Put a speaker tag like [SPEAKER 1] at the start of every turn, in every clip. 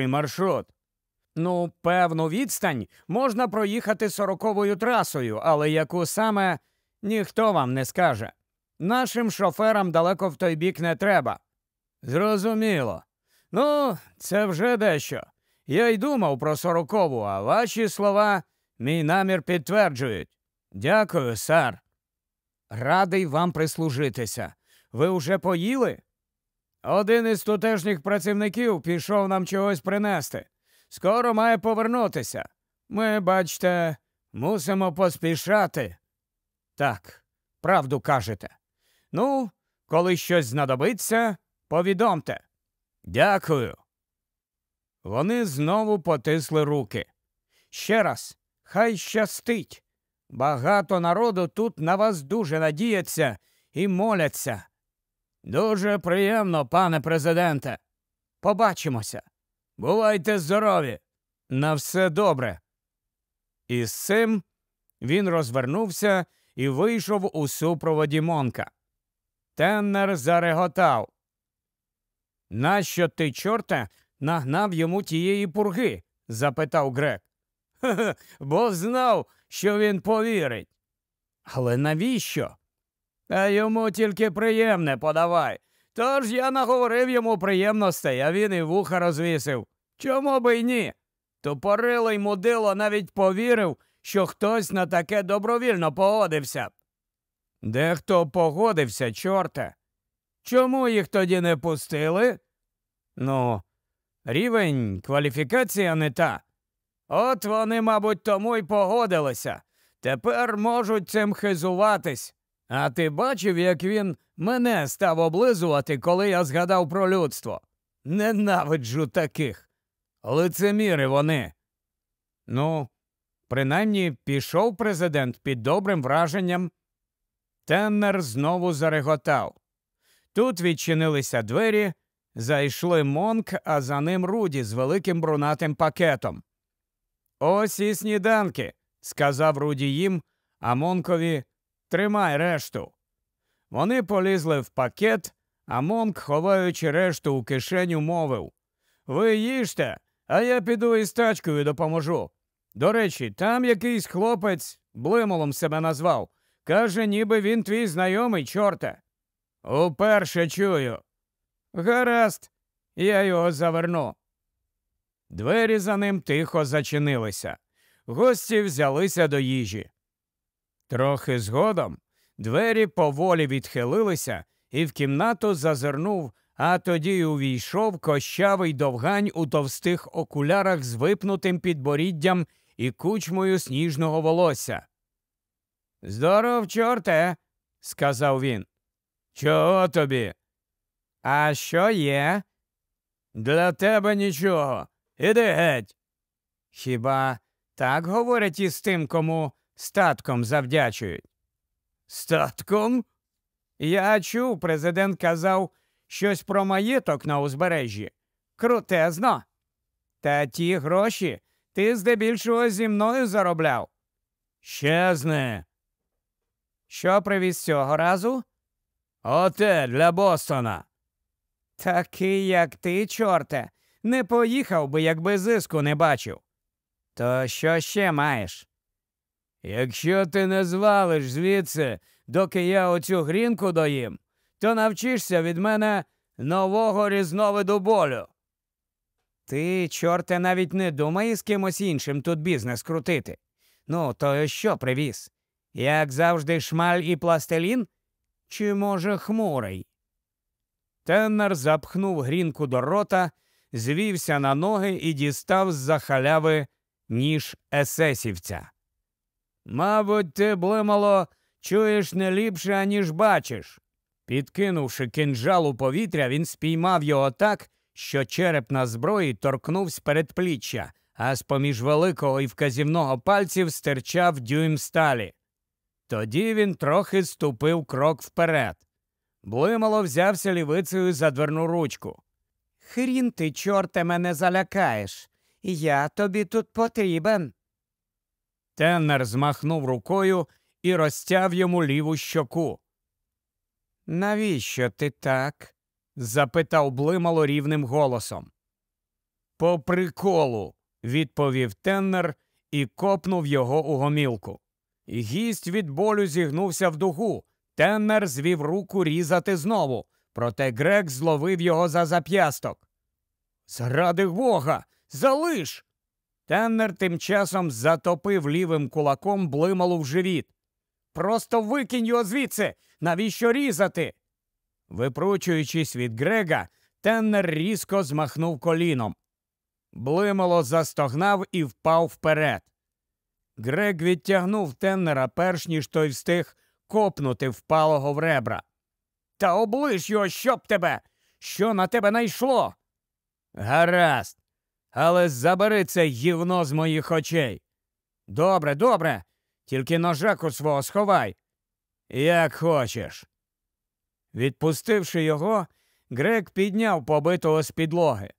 [SPEAKER 1] маршрут? Ну, певну відстань можна проїхати сороковою трасою, але яку саме ніхто вам не скаже. Нашим шоферам далеко в той бік не треба. Зрозуміло. Ну, це вже дещо. Я й думав про сорокову, а ваші слова мій намір підтверджують. Дякую, сар. Радий вам прислужитися. Ви вже поїли? Один із тутешніх працівників пішов нам чогось принести. Скоро має повернутися. Ми, бачте, мусимо поспішати. Так, правду кажете. Ну, коли щось знадобиться, повідомте. Дякую. Вони знову потисли руки. Ще раз, хай щастить. Багато народу тут на вас дуже надіється і моляться. Дуже приємно, пане президенте. Побачимося. Бувайте здорові. На все добре. І з цим він розвернувся і вийшов у супроводі Монка. Теннер зареготав. Нащо ти, чорте, нагнав йому тієї пурги? запитав Грек. «Хе-хе, бо знав, що він повірить. Але навіщо? А йому тільки приємне подавай. Тож я наговорив йому приємностей, а він і вуха розвісив. Чому би й ні? Тупорилий мудило навіть повірив, що хтось на таке добровільно погодився. Дехто погодився, чорте. Чому їх тоді не пустили? Ну, рівень кваліфікація не та. От вони, мабуть, тому й погодилися. Тепер можуть цим хизуватись. А ти бачив, як він мене став облизувати, коли я згадав про людство? Ненавиджу таких. Лицеміри вони. Ну, принаймні пішов президент під добрим враженням. Теннер знову зареготав. Тут відчинилися двері, зайшли Монк, а за ним Руді з великим брунатим пакетом. Ось і сніданки, сказав Руді їм, а Монкові тримай решту. Вони полізли в пакет, а Монк, ховаючи решту у кишеню, мовив Ви їжте, а я піду із тачкою допоможу. До речі, там якийсь хлопець блимолом себе назвав. Каже, ніби він твій знайомий, чорте. Уперше чую. Гаразд, я його заверну. Двері за ним тихо зачинилися. Гості взялися до їжі. Трохи згодом двері поволі відхилилися, і в кімнату зазирнув, а тоді увійшов кощавий довгань у товстих окулярах з випнутим підборіддям і кучмою сніжного волосся. Здоров, чорте, сказав він. Чого тобі? А що є? Для тебе нічого. Іди геть. Хіба так говорять із тим, кому статком завдячують? Статком? Я чув, президент казав щось про маєток на узбережжі. Крутезно. Та ті гроші ти здебільшого зі мною заробляв. Щезне. Що привіз цього разу? Оте для Бостона. Такий, як ти, чорте, не поїхав би, якби зиску не бачив. То що ще маєш? Якщо ти не звалиш звідси, доки я оцю грінку доїм, то навчишся від мене нового різновиду болю. Ти, чорте, навіть не думай з кимось іншим тут бізнес крутити. Ну, то що привіз? Як завжди, шмаль і пластилін? Чи, може, хмурий? Теннер запхнув грінку до рота, звівся на ноги і дістав з за халяви ніж есесівця. Мабуть, ти, блимало, чуєш не ліпше, аніж бачиш. Підкинувши кинджал у повітря, він спіймав його так, що череп на зброї торкнувся передпліччя, а з поміж великого і вказівного пальців стирчав дюйм сталі. Тоді він трохи ступив крок вперед. Блимало взявся лівицею за дверну ручку. Хрін ти, чорте, мене залякаєш. Я тобі тут потрібен. Теннер змахнув рукою і розтяв йому ліву щоку. Навіщо ти так? запитав блимало рівним голосом. По приколу, відповів Теннер і копнув його у гомілку. Гість від болю зігнувся в дугу. Теннер звів руку різати знову, проте Грек зловив його за зап'ясток. Заради Бога, залиш. Теннер тим часом затопив лівим кулаком блималу в живіт. Просто викинь його звідси. Навіщо різати? Випручуючись від Грега, Теннер різко змахнув коліном. Блимало застогнав і впав вперед. Грег відтягнув Теннера, перш ніж той встиг копнути впалого в ребра. Та облиш його, щоб тебе! Що на тебе найшло? Гаразд, але забери це гівно з моїх очей. Добре, добре, тільки ножаку свого сховай. Як хочеш. Відпустивши його, Грек підняв побитого з підлоги.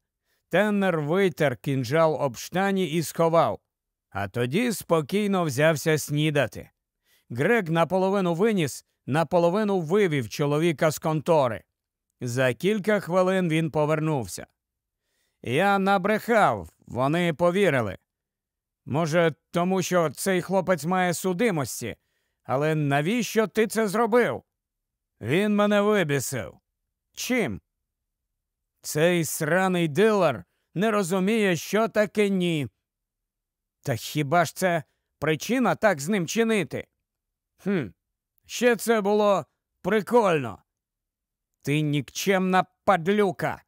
[SPEAKER 1] Теннер витер кінжал об штані і сховав, а тоді спокійно взявся снідати. Грек наполовину виніс, наполовину вивів чоловіка з контори. За кілька хвилин він повернувся. Я набрехав, вони повірили. Може, тому що цей хлопець має судимості, але навіщо ти це зробив? Він мене вибісив. Чим? Цей сраний дилер не розуміє, що таке ні. Та хіба ж це причина так з ним чинити? Хм, ще це було прикольно. Ти нікчемна падлюка.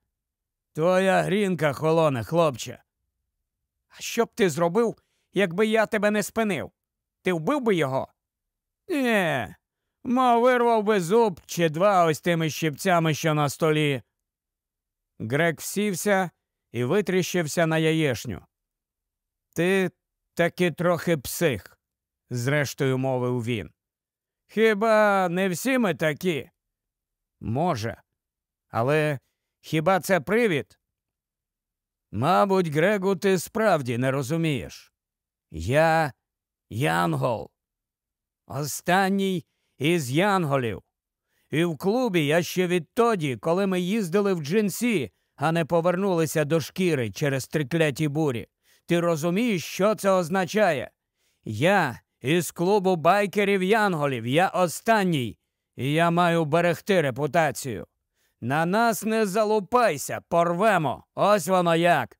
[SPEAKER 1] Твоя грінка холоне, хлопче. А що б ти зробив, якби я тебе не спинив? Ти вбив би його? Ні, мов вирвав би зуб чи два ось тими щипцями, що на столі. Грек всівся і витріщився на яєшню. Ти таки трохи псих, зрештою мовив він. Хіба не всі ми такі? Може, але хіба це привід? Мабуть, Грегу, ти справді не розумієш. Я Янгол. Останній із Янголів. І в клубі я ще відтоді, коли ми їздили в джинсі, а не повернулися до шкіри через трикляті бурі. Ти розумієш, що це означає? Я із клубу байкерів Янголів, я останній, і я маю берегти репутацію. На нас не залупайся, порвемо. Ось воно як.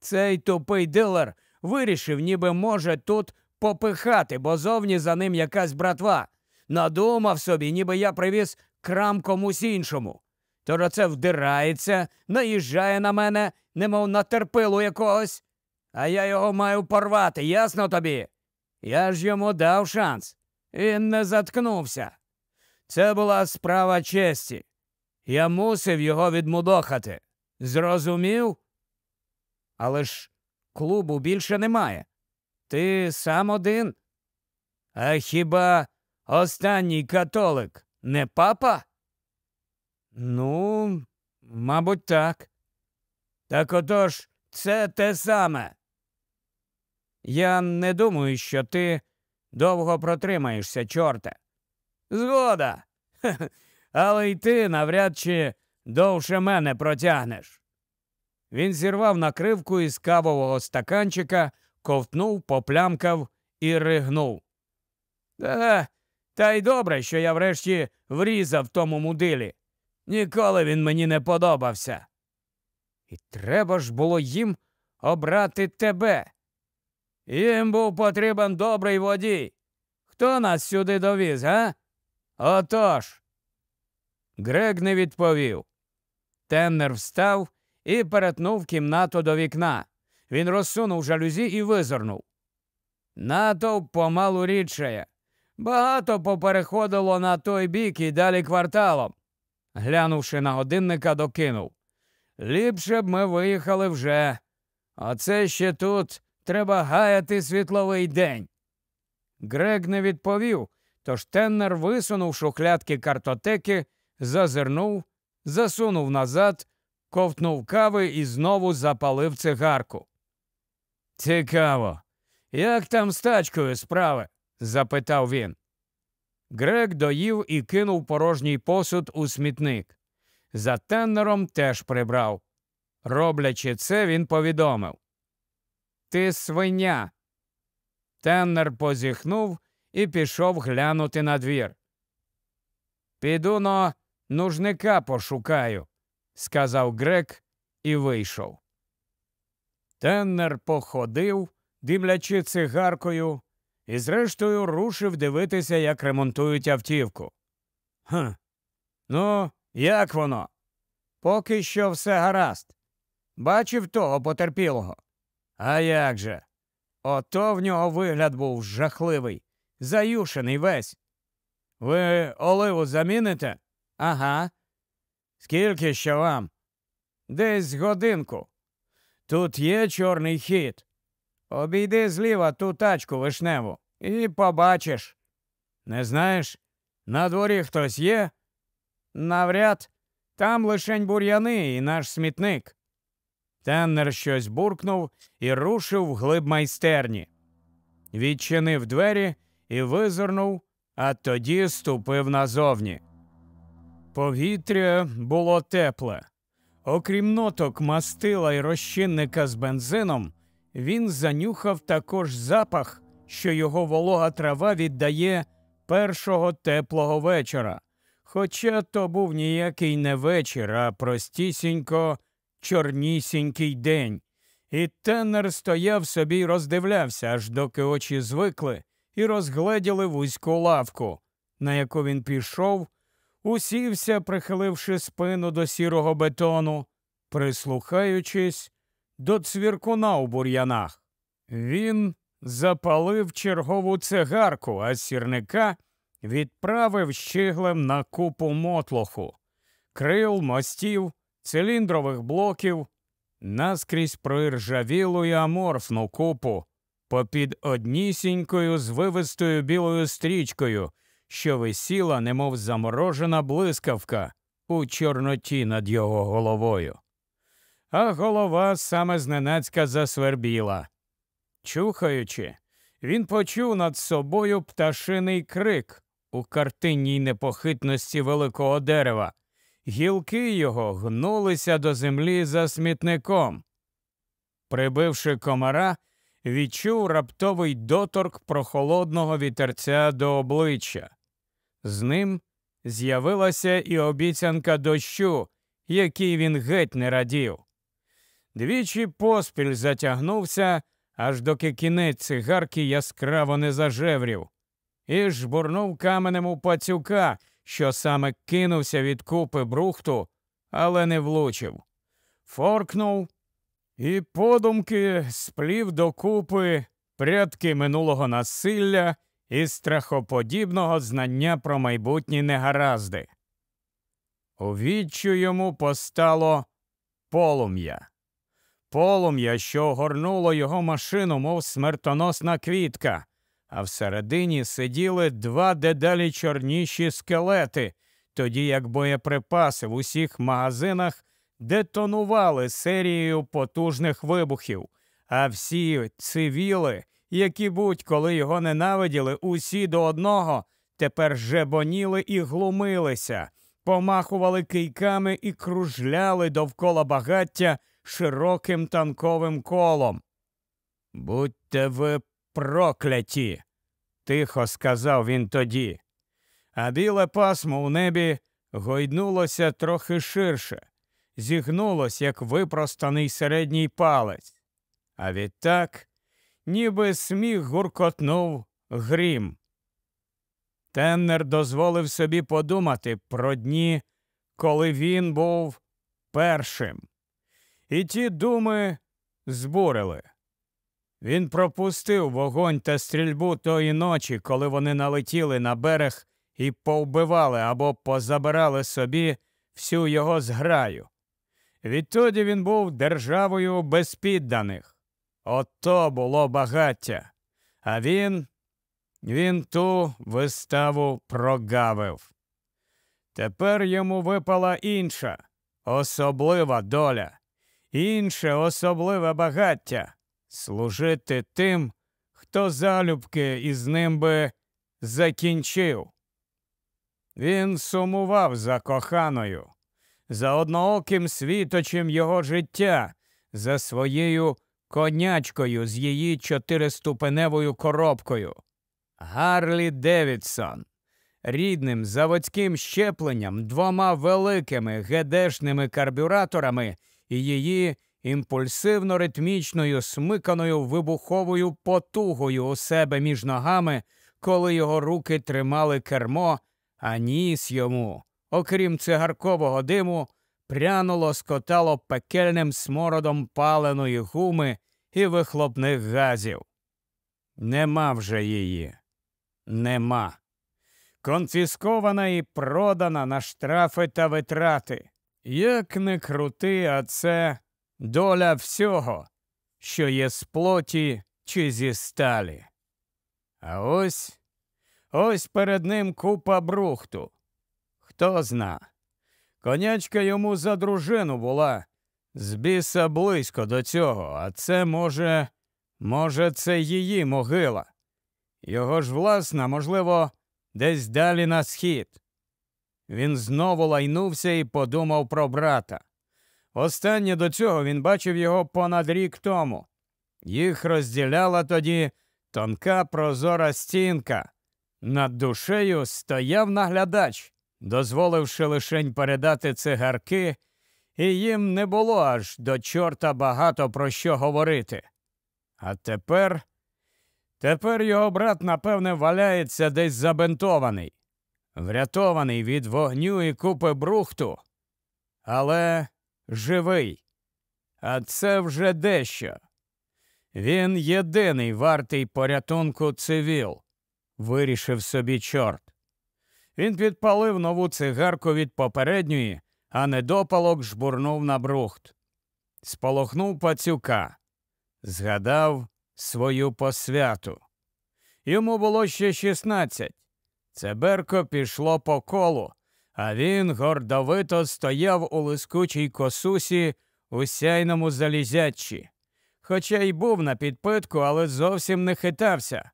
[SPEAKER 1] Цей тупий дилер вирішив, ніби може тут попихати, бо зовні за ним якась братва. Надумав собі, ніби я привіз крам комусь іншому. Тож оце вдирається, наїжджає на мене, немов на терпилу якогось. А я його маю порвати, ясно тобі? Я ж йому дав шанс. Він не заткнувся. Це була справа честі. Я мусив його відмудохати. Зрозумів? Але ж клубу більше немає. Ти сам один. А хіба останній католик не папа? Ну, мабуть, так. Так отож, це те саме. Я не думаю, що ти довго протримаєшся, чорте. Згода. Але й ти навряд чи довше мене протягнеш. Він зірвав накривку із кавового стаканчика, ковтнув, поплямкав і ригнув. Та, та й добре, що я врешті врізав тому мудилі. Ніколи він мені не подобався. І треба ж було їм обрати тебе. Їм був потрібен добрий водій. Хто нас сюди довіз, га? Отож. Грег не відповів. Теннер встав і перетнув кімнату до вікна. Він розсунув жалюзі і визирнув. Натовп помалу рідшає. Багато попереходило на той бік і далі кварталом. Глянувши на годинника, докинув. Ліпше б ми виїхали вже. Оце ще тут треба гаяти світловий день. Грег не відповів, тож Теннер висунув шухлядки картотеки, зазирнув, засунув назад, ковтнув кави і знову запалив цигарку. Цікаво, як там з тачкою справи? запитав він. Грег доїв і кинув порожній посуд у смітник. За теннером теж прибрав. Роблячи це, він повідомив Ти свиня. Теннер позіхнув і пішов глянути на двір. Піду но нужника пошукаю, сказав грек і вийшов. Теннер походив, димлячи цигаркою, і, зрештою, рушив дивитися, як ремонтують автівку. «Хм, Ну, як воно? Поки що все гаразд. Бачив того потерпілого. А як же? Ото в нього вигляд був жахливий, заюшений весь. Ви оливу заміните? Ага. Скільки ще вам? Десь годинку. Тут є чорний хід. Обійди зліва ту тачку вишневу і побачиш. Не знаєш, на дворі хтось є? Навряд, там лишень бур'яни і наш смітник. Теннер щось буркнув і рушив вглиб майстерні. Відчинив двері і визирнув, а тоді ступив назовні. Повітря було тепле. Окрім ноток мастила і розчинника з бензином, він занюхав також запах, що його волога трава віддає першого теплого вечора. Хоча то був ніякий не вечір, а простісінько чорнісінький день. І тенер стояв собі й роздивлявся, аж доки очі звикли, і розгледіли вузьку лавку, на яку він пішов, усівся, прихиливши спину до сірого бетону, прислухаючись до цвіркуна у бур'янах. Він запалив чергову цигарку, а сірника відправив щиглем на купу мотлоху, крил, мостів, циліндрових блоків, наскрізь проіржавілу і аморфну купу, попід однісінькою звивистою білою стрічкою, що висіла, немов заморожена блискавка у чорноті над його головою. А голова саме зненацька засвербіла. Чухаючи, він почув над собою пташиний крик у картинній непохитності великого дерева. Гілки його гнулися до землі за смітником. Прибивши комара, відчув раптовий доторк прохолодного вітерця до обличчя. З ним з'явилася і обіцянка дощу, який він геть не радів. Двічі поспіль затягнувся, аж доки кінець цигарки яскраво не зажеврів, і жбурнув каменем у пацюка, що саме кинувся від купи брухту, але не влучив. Форкнув і подумки сплів до купи прядки минулого насилля і страхоподібного знання про майбутні негаразди. У відчу йому постало полум'я. Полум'я, що огорнуло його машину, мов смертоносна квітка, а всередині сиділи два дедалі чорніші скелети, тоді як боєприпаси в усіх магазинах детонували серією потужних вибухів, а всі цивіли, які будь-коли його ненавиділи, усі до одного тепер жебоніли і глумилися, помахували кийками і кружляли довкола багаття широким танковим колом. Будьте ви прокляті, тихо сказав він тоді. А біле пасмо у небі гойднулося трохи ширше, зігнулось, як випростаний середній палець. А відтак, ніби сміх гуркотнув грім. Теннер дозволив собі подумати про дні, коли він був першим. І ті думи збурили. Він пропустив вогонь та стрільбу тої ночі, коли вони налетіли на берег і повбивали або позабирали собі всю його зграю. Відтоді він був державою безпідданих. Ото було багаття. А він, він ту виставу прогавив. Тепер йому випала інша, особлива доля, інше особливе багаття служити тим, хто залюбки із ним би закінчив. Він сумував за коханою, за однооким світочем його життя, за своєю конячкою з її чотириступеневою коробкою. Гарлі Девідсон, рідним заводським зчепленням, двома великими гедешними карбюраторами і її імпульсивно ритмічною смиканою вибуховою потугою у себе між ногами, коли його руки тримали кермо, а ніс йому, окрім цигаркового диму, пряно лоскотало пекельним смородом паленої гуми і вихлопних газів. Нема вже її. Нема. Конфіскована і продана на штрафи та витрати. Як не крути, а це доля всього, що є з плоті чи зі сталі. А ось ось перед ним купа брухту. Хто зна. Конячка йому за дружину була з біса близько до цього, а це, може, може, це її могила. Його ж власна, можливо, десь далі на схід. Він знову лайнувся і подумав про брата. Останнє до цього він бачив його понад рік тому. Їх розділяла тоді тонка прозора стінка. Над душею стояв наглядач, дозволивши лишень передати цигарки, і їм не було аж до чорта багато про що говорити. А тепер, тепер його брат, напевне, валяється десь забинтований, врятований від вогню і купи брухту, але живий. А це вже дещо. Він єдиний вартий порятунку цивіл, вирішив собі чорт. Він підпалив нову цигарку від попередньої, а недопалок жбурнув на брухт. Сполохнув пацюка, згадав свою посвяту. Йому було ще шістнадцять. Цеберко пішло по колу, а він гордовито стояв у лискучій косусі у сяйному залізячі. Хоча й був на підпитку, але зовсім не хитався.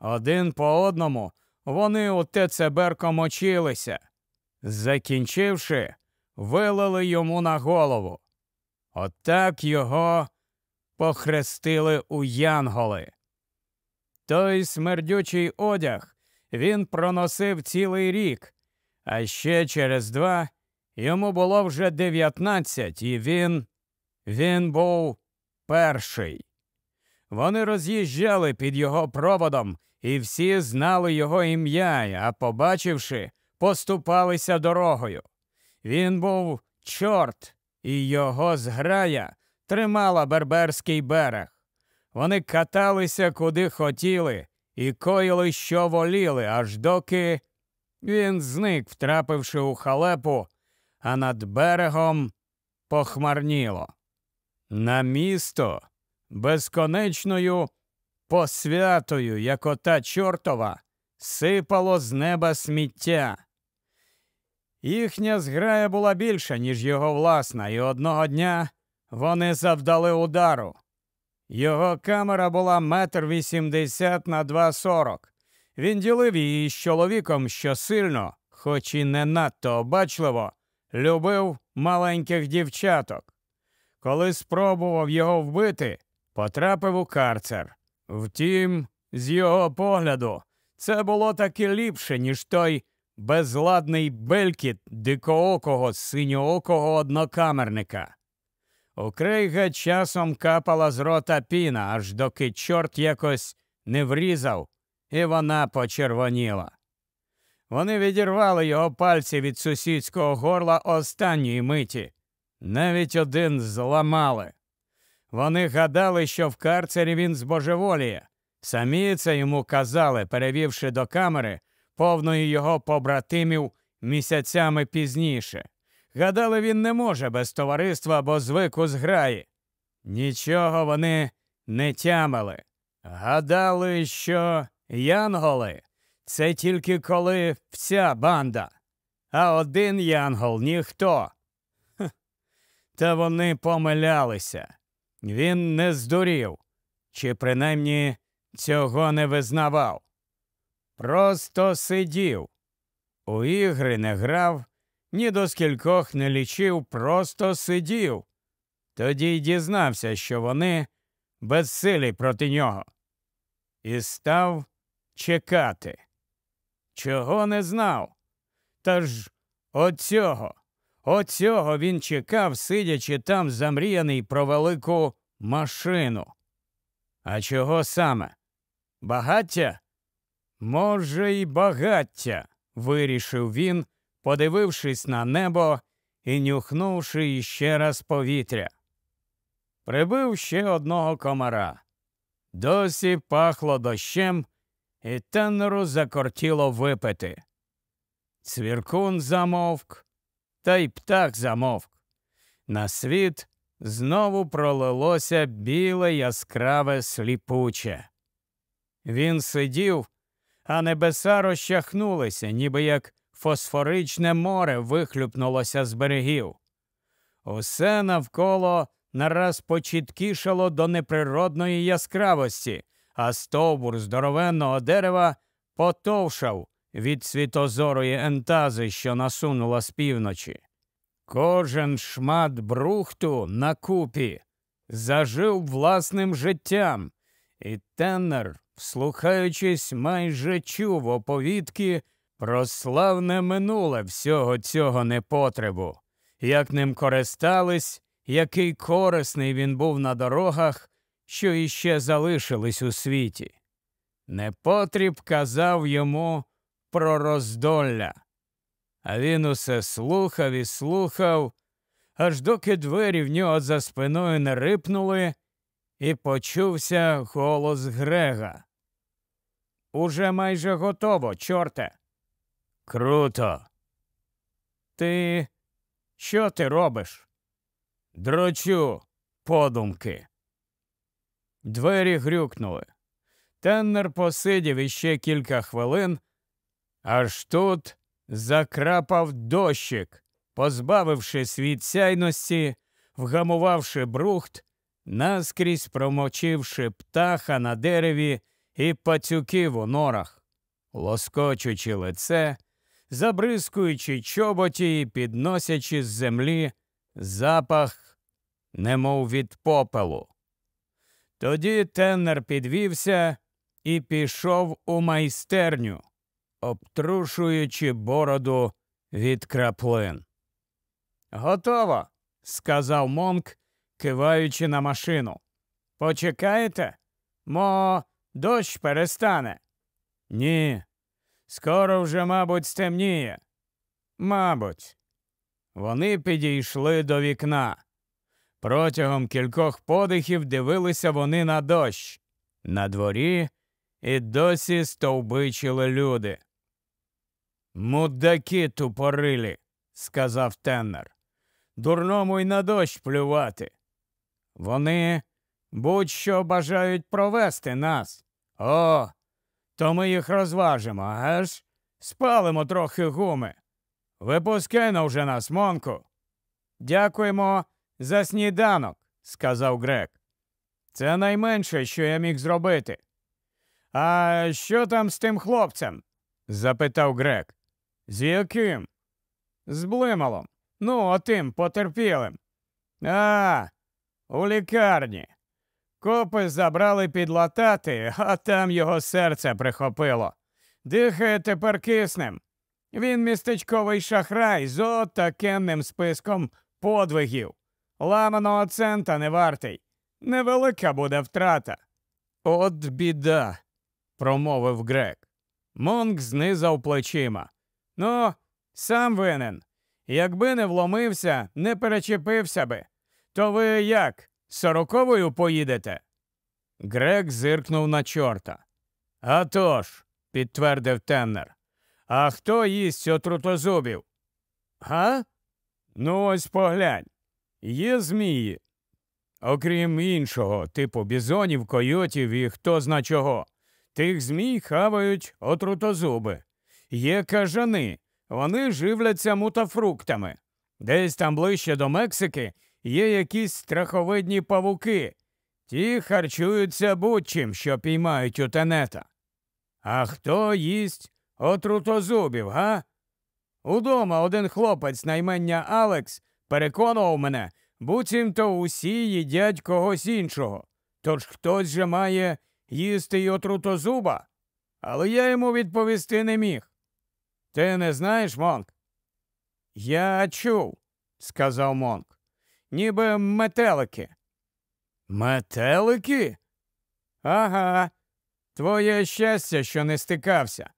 [SPEAKER 1] Один по одному вони у те цеберко мочилися. Закінчивши, вилили йому на голову. Отак його похрестили у янголи. Той смердючий одяг він проносив цілий рік, а ще через два йому було вже дев'ятнадцять, і він, він був перший. Вони роз'їжджали під його проводом, і всі знали його ім'я, а побачивши, поступалися дорогою. Він був чорт, і його зграя тримала Берберський берег. Вони каталися куди хотіли і коїли, що воліли, аж доки він зник, втрапивши у халепу, а над берегом похмарніло. На місто безконечною посвятою, як ота чортова, сипало з неба сміття. Їхня зграя була більша, ніж його власна, і одного дня вони завдали удару. Його камера була метр вісімдесят на два сорок. Він ділив її з чоловіком, що сильно, хоч і не надто обачливо, любив маленьких дівчаток. Коли спробував його вбити, потрапив у карцер. Втім, з його погляду, це було таки ліпше, ніж той безладний белькіт дикоокого синьоокого однокамерника. У Крейга часом капала з рота піна, аж доки чорт якось не врізав, і вона почервоніла. Вони відірвали його пальці від сусідського горла останньої миті, навіть один зламали. Вони гадали, що в карцері він збожеволіє. Самі це йому казали, перевівши до камери повної його побратимів місяцями пізніше. Гадали, він не може без товариства або звику зграї. Нічого вони не тямили. Гадали, що янголи це тільки коли вся банда, а один янгол ніхто. Та вони помилялися. Він не здурів, чи принаймні цього не визнавав. Просто сидів, у ігри не грав ні до скількох не лічив, просто сидів. Тоді й дізнався, що вони безсилі проти нього. І став чекати. Чого не знав? Та ж оцього, оцього він чекав, сидячи там замріяний про велику машину. А чого саме? Багаття? Може, й багаття, вирішив він, подивившись на небо і нюхнувши іще раз повітря. Прибив ще одного комара. Досі пахло дощем, і тенеру закортіло випити. Цвіркун замовк, та й птах замовк. На світ знову пролилося біле яскраве сліпуче. Він сидів, а небеса розчахнулися, ніби як фосфоричне море вихлюпнулося з берегів. Усе навколо нараз почіткішало до неприродної яскравості, а стовбур здоровенного дерева потовшав від світозорої ентази, що насунула з півночі. Кожен шмат брухту на купі зажив власним життям, і Теннер, вслухаючись, майже чув оповідки про славне минуле всього цього непотребу, як ним користались, який корисний він був на дорогах, що іще залишились у світі. Непотріб казав йому про роздолля. А він усе слухав і слухав, аж доки двері в нього за спиною не рипнули, і почувся голос Грега. Уже майже готово, чорте. Круто. Ти що ти робиш? Дрочу, подумки. Двері грюкнули. Теннер посидів іще кілька хвилин, аж тут закрапав дощик, позбавившись від сяйності, вгамувавши брухт, наскрізь промочивши птаха на дереві і пацюків у норах, лоскочучи лице, забризкуючи чоботі і підносячи з землі запах, немов від попелу. Тоді теннер підвівся і пішов у майстерню, обтрушуючи бороду від краплин. Готово, сказав Монк, киваючи на машину. Почекаєте? Мо дощ перестане. Ні. Скоро вже, мабуть, стемніє. Мабуть. Вони підійшли до вікна. Протягом кількох подихів дивилися вони на дощ. На дворі і досі стовбичили люди. Мудаки тупорилі, сказав Теннер. Дурному й на дощ плювати. Вони будь-що бажають провести нас. О, то ми їх розважимо, аж спалимо трохи гуми. Випускай на вже нас, Монку. Дякуємо за сніданок, сказав Грек. Це найменше, що я міг зробити. А що там з тим хлопцем? запитав Грек. З яким? З блималом. Ну, отим потерпілим. А, у лікарні. Копи забрали підлатати, а там його серце прихопило. Дихає тепер киснем. Він містечковий шахрай з отакенним списком подвигів. Ламаного цента не вартий. Невелика буде втрата. От біда, промовив Грек. Монк знизав плечима. Ну, сам винен. Якби не вломився, не перечепився би. То ви як? Сороковою поїдете? Грек зиркнув на чорта. «А тож», – підтвердив Теннер. А хто їсть отрутозубів? Га? Ну, ось поглянь. Є змії. Окрім іншого, типу бізонів, койотів і хто зна чого. Тих змій хавають отрутозуби. Є кажани, вони живляться мутафруктами. Десь там ближче до Мексики є якісь страховидні павуки. Ті харчуються будь-чим, що піймають у тенета. А хто їсть отрутозубів, га? Удома один хлопець на імення Алекс переконував мене, буцімто усі їдять когось іншого. Тож хтось же має їсти й отрутозуба. Але я йому відповісти не міг. Ти не знаєш, Монк? Я чув, сказав Монк. Ніби метелики. Метелики? Ага. Твоє щастя, що не стикався.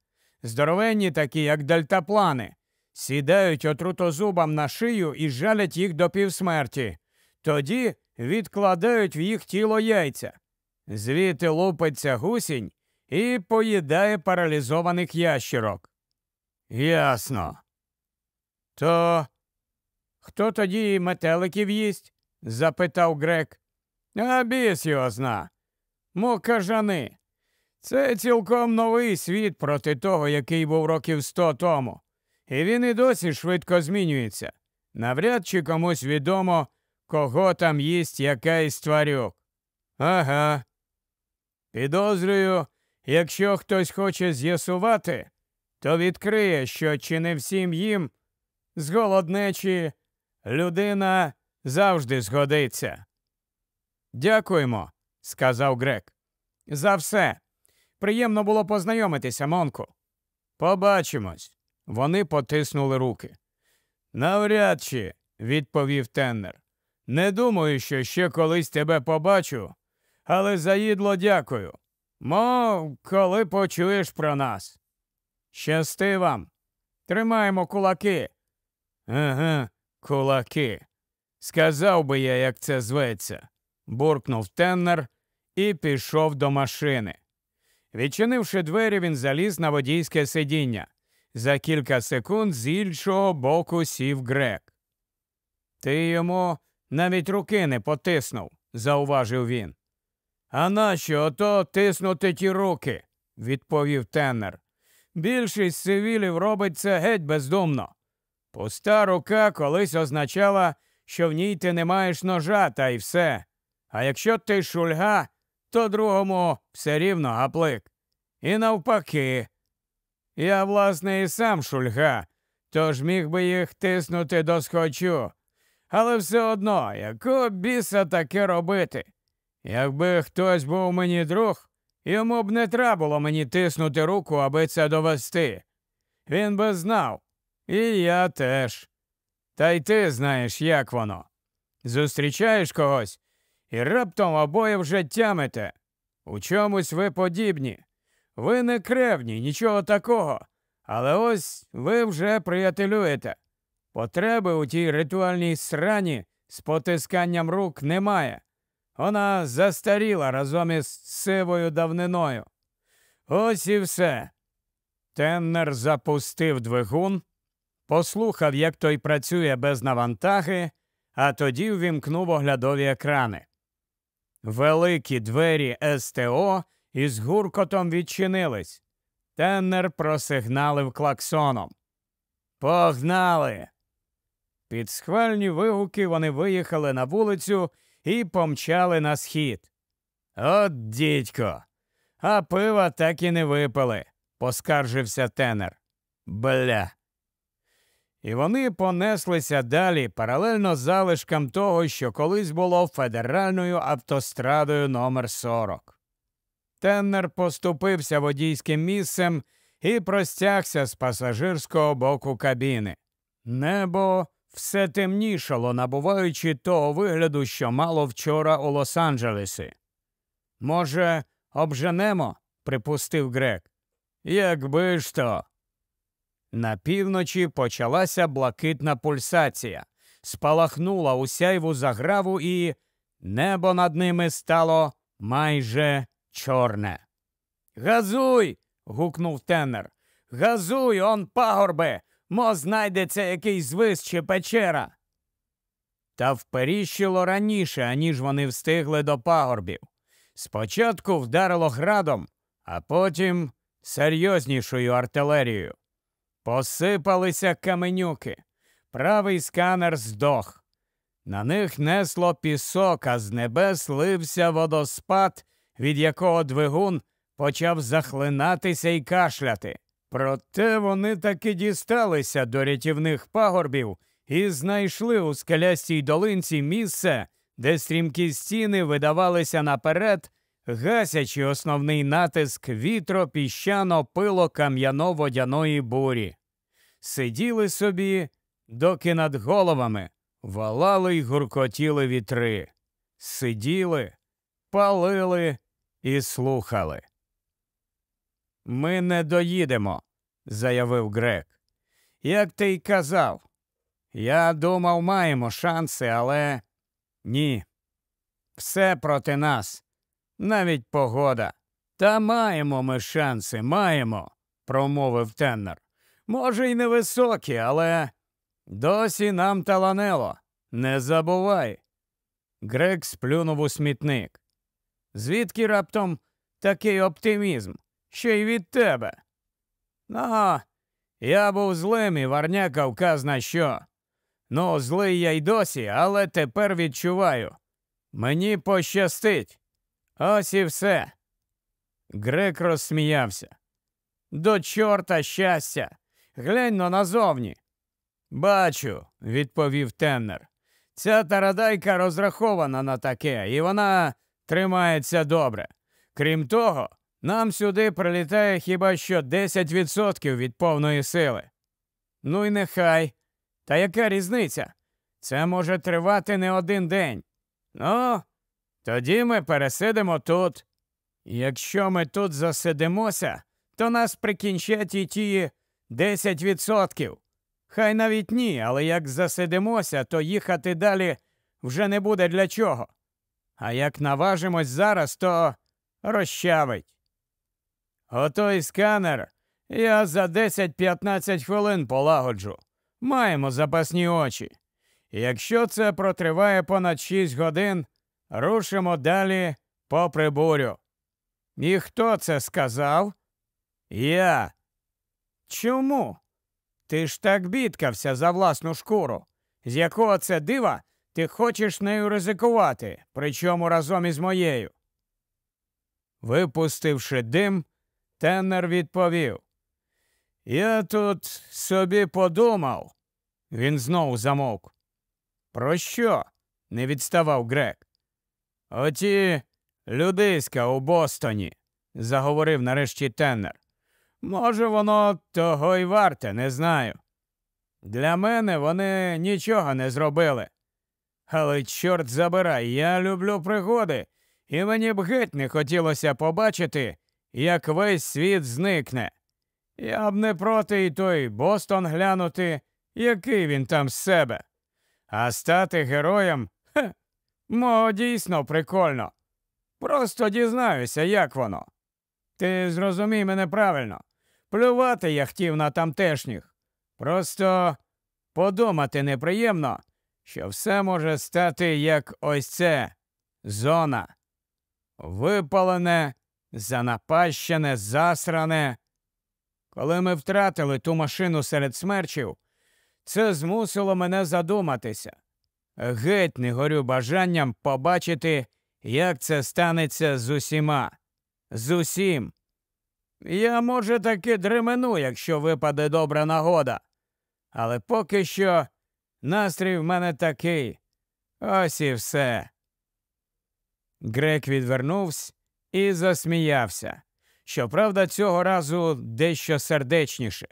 [SPEAKER 1] Здоровенні такі, як дельтаплани, сідають отрутозубам на шию і жалять їх до півсмерті. Тоді відкладають в їх тіло яйця. Звідти лупиться гусінь і поїдає паралізованих ящерок. Ясно. То хто тоді метеликів їсть? запитав грек. А біс його зна. Мокажани. Це цілком новий світ проти того, який був років сто тому. І він і досі швидко змінюється. Навряд чи комусь відомо, кого там їсть якийсь тварюк. Ага. Підозрюю, якщо хтось хоче з'ясувати, то відкриє, що чи не всім їм з голоднечі людина завжди згодиться. Дякуємо, сказав Грек. За все. Приємно було познайомитися, Монку. Побачимось. Вони потиснули руки. Навряд чи, відповів Теннер. Не думаю, що ще колись тебе побачу, але заїдло дякую. Мов, коли почуєш про нас. Щасти вам. Тримаємо кулаки. Ага, кулаки. Сказав би я, як це зветься, буркнув Теннер і пішов до машини. Відчинивши двері, він заліз на водійське сидіння. За кілька секунд з іншого боку сів грек. Ти йому навіть руки не потиснув, зауважив він. А нащо ото тиснути ті руки? відповів тенер. Більшість цивілів робить це геть бездумно. Пуста рука колись означала, що в ній ти не маєш ножа, та й все. А якщо ти шульга, то другому все рівно гаплик. І навпаки. Я, власне, і сам шульга, тож міг би їх тиснути до схочу. Але все одно, якого біса таке робити? Якби хтось був мені друг, йому б не треба було мені тиснути руку, аби це довести. Він би знав. І я теж. Та й ти знаєш, як воно. Зустрічаєш когось і раптом обоє вже тямите. У чомусь ви подібні. Ви не кревні, нічого такого. Але ось ви вже приятелюєте. Потреби у тій ритуальній срані з потисканням рук немає. Вона застаріла разом із сивою давниною. Ось і все. Теннер запустив двигун, послухав, як той працює без навантаги, а тоді ввімкнув оглядові екрани. Великі двері СТО із гуркотом відчинились. Теннер просигналив клаксоном. Погнали! Під схвальні вигуки вони виїхали на вулицю і помчали на схід. От дідько, а пива так і не випили, поскаржився тенер. Бля. І вони понеслися далі паралельно залишкам того, що колись було федеральною автострадою номер 40 Теннер поступився водійським місцем і простягся з пасажирського боку кабіни. Небо все темнішало, набуваючи того вигляду, що мало вчора у Лос-Анджелесі. Може, обженемо? припустив Грек. Якби ж то. На півночі почалася блакитна пульсація, спалахнула у сяйву заграву, і небо над ними стало майже чорне. Газуй. гукнув тенер. Газуй, он пагорби, мо знайдеться якийсь звис чи печера. Та вперіщило раніше, аніж вони встигли до пагорбів. Спочатку вдарило градом, а потім серйознішою артилерією. Посипалися каменюки. Правий сканер здох. На них несло пісок, а з небес лився водоспад, від якого двигун почав захлинатися і кашляти. Проте вони таки дісталися до рятівних пагорбів і знайшли у скелястій долинці місце, де стрімкі стіни видавалися наперед, гасячи основний натиск вітро, піщано, пило кам'яно-водяної бурі. Сиділи собі, доки над головами валали й гуркотіли вітри. Сиділи, палили і слухали. Ми не доїдемо, заявив Грек. Як ти й казав, я думав, маємо шанси, але ні. Все проти нас, навіть погода. Та маємо ми шанси, маємо, промовив Теннер. Може, й невисокі, але досі нам таланело. Не забувай. Грек сплюнув у смітник. Звідки раптом такий оптимізм? Ще й від тебе. Ну, я був злим і варняка вказна що. Ну, злий я й досі, але тепер відчуваю. Мені пощастить. Ось і все. Грек розсміявся. До чорта щастя. Глянь но назовні. Бачу, відповів Теннер. Ця тарадайка розрахована на таке, і вона тримається добре. Крім того, нам сюди прилітає хіба що 10% від повної сили. Ну й нехай. Та яка різниця? Це може тривати не один день. Ну, тоді ми пересидимо тут. Якщо ми тут засидимося, то нас прикінчать і ті 10%. Хай навіть ні, але як засидимося, то їхати далі вже не буде для чого. А як наважимось зараз, то розчавить. Отой сканер я за 10-15 хвилин полагоджу. Маємо запасні очі. Якщо це протриває понад 6 годин, рушимо далі попри бурю. І хто це сказав? Я. Чому? Ти ж так бідкався за власну шкуру. З якого це дива ти хочеш нею ризикувати, причому разом із моєю? Випустивши дим, Теннер відповів. Я тут собі подумав. Він знову замовк. Про що? не відставав Грек. Оті людиська у Бостоні, заговорив нарешті Теннер. Може, воно того й варте, не знаю. Для мене вони нічого не зробили. Але, чорт забирай, я люблю пригоди, і мені б геть не хотілося побачити, як весь світ зникне. Я б не проти й той Бостон глянути, який він там з себе. А стати героєм хе, мо дійсно прикольно. Просто дізнаюся, як воно. Ти зрозумій мене правильно. Плювати я хотів на тамтешніх. Просто подумати неприємно, що все може стати як ось це зона. Випалене, занапащене, засране. Коли ми втратили ту машину серед смерчів, це змусило мене задуматися. Геть не горю бажанням побачити, як це станеться з усіма. З усім. Я, може, таки дремену, якщо випаде добра нагода. Але поки що настрій в мене такий. Ось і все. Грек відвернувся і засміявся. Щоправда, цього разу дещо сердечніше.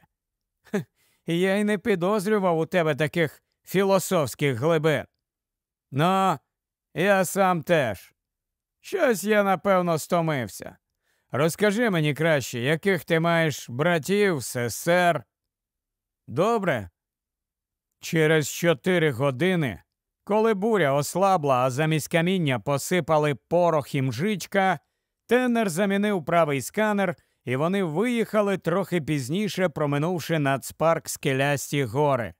[SPEAKER 1] Я й не підозрював у тебе таких філософських глибин. Ну, я сам теж. Щось я напевно стомився. Розкажи мені краще, яких ти маєш братів, сестер? Добре. Через чотири години, коли буря ослабла, а замість каміння посипали порох і мжичка, Теннер замінив правий сканер, і вони виїхали трохи пізніше, проминувши нацпарк скелясті гори.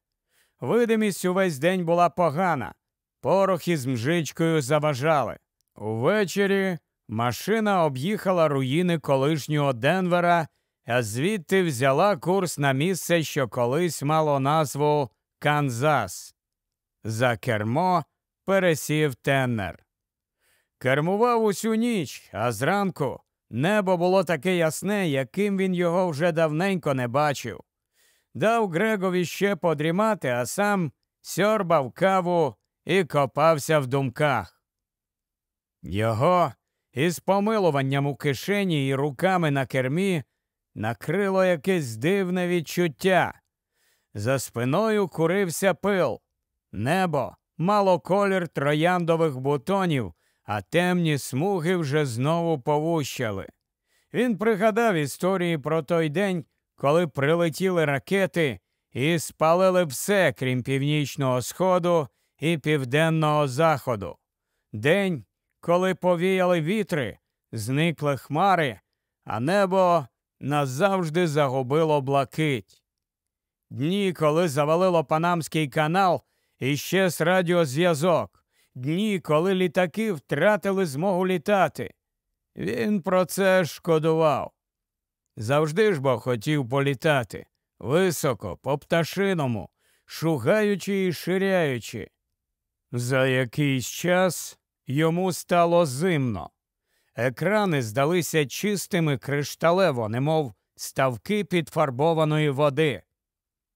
[SPEAKER 1] Видимість увесь день була погана, порох із мжичкою заважали. Увечері машина об'їхала руїни колишнього Денвера, а звідти взяла курс на місце, що колись мало назву Канзас. За кермо пересів Теннер. Кермував усю ніч, а зранку Небо було таке ясне, яким він його вже давненько не бачив. Дав Грегові ще подрімати, а сам сьорбав каву і копався в думках. Його із помилуванням у кишені і руками на кермі накрило якесь дивне відчуття. За спиною курився пил. Небо мало колір трояндових бутонів, а темні смуги вже знову повущали. Він пригадав історії про той день, коли прилетіли ракети і спалили все, крім північного сходу і південного заходу. День, коли повіяли вітри, зникли хмари, а небо назавжди загубило блакить. Дні, коли завалило Панамський канал і щез радіозв'язок, дні, коли літаки втратили змогу літати. Він про це шкодував. Завжди ж бо хотів політати високо, по пташиному, шугаючи і ширяючи. За якийсь час йому стало зимно. Екрани здалися чистими кришталево, немов ставки підфарбованої води.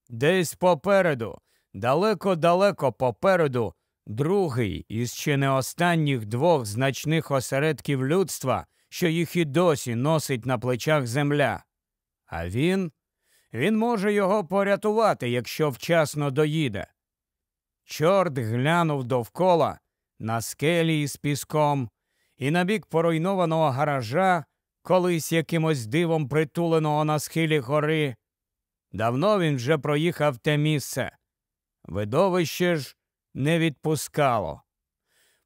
[SPEAKER 1] Десь попереду, далеко-далеко попереду, другий із чи не останніх двох значних осередків людства, що їх і досі носить на плечах земля. А він він може його порятувати, якщо вчасно доїде. Чорт глянув довкола на скелі із піском і на бік поруйнованого гаража, колись якимось дивом притуленого на схилі гори. Давно він вже проїхав те місце. Видовище ж не відпускало.